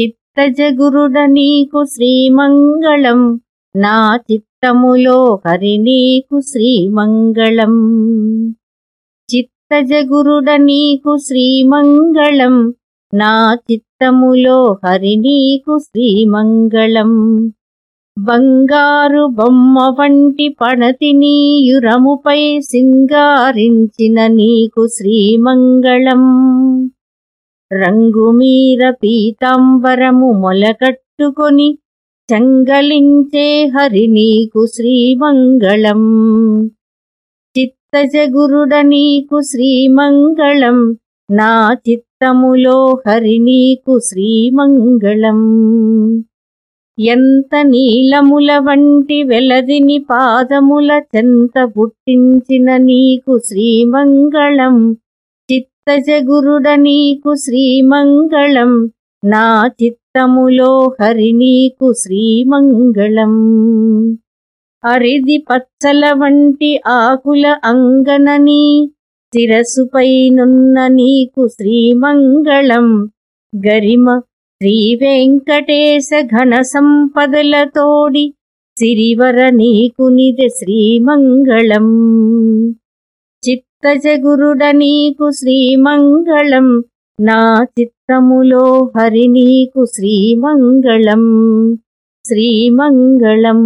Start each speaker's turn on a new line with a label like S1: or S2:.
S1: చిత్తజగురుడ నీకు శ్రీమంగళం. నా చిత్తములో హరి నీకు శ్రీమంగళం. చిత్తజగురుడ నీకు శ్రీమంగళం. నా చిత్తములో హరి నీకు శ్రీమంగళం. బంగారు బొమ్మ వంటి పణతి నీయురముపై సింగారించిన నీకు శ్రీమంగళం. రంగుమీర పీతాంబరము మొలకట్టుకొని చంగలించే హరి నీకు శ్రీమంగళం. చిత్తజగురుడ నీకు శ్రీమంగళం నా చిత్తములో హరి నీకు శ్రీమంగళం. ఎంత నీలముల వంటి వెలదిని పాదముల చెంత పుట్టించిన నీకు శ్రీమంగళం చిత్తజగురుడ నీకు శ్రీమంగళం నా చిత్తములో హరి నీకు శ్రీమంగళం. అరిది పచ్చల వంటి ఆకుల అంగనని శిరసుపైనున్న నీకు శ్రీమంగళం. గరిమ శ్రీ వెంకటేశ ఘన సంపదలతోడి సిరివర నీకు నిద శ్రీమంగళం. చిత్తజగురుడ నీకు శ్రీమంగళం. నా చిత్తములో హరి నీకు శ్రీమంగళం. శ్రీమంగళం.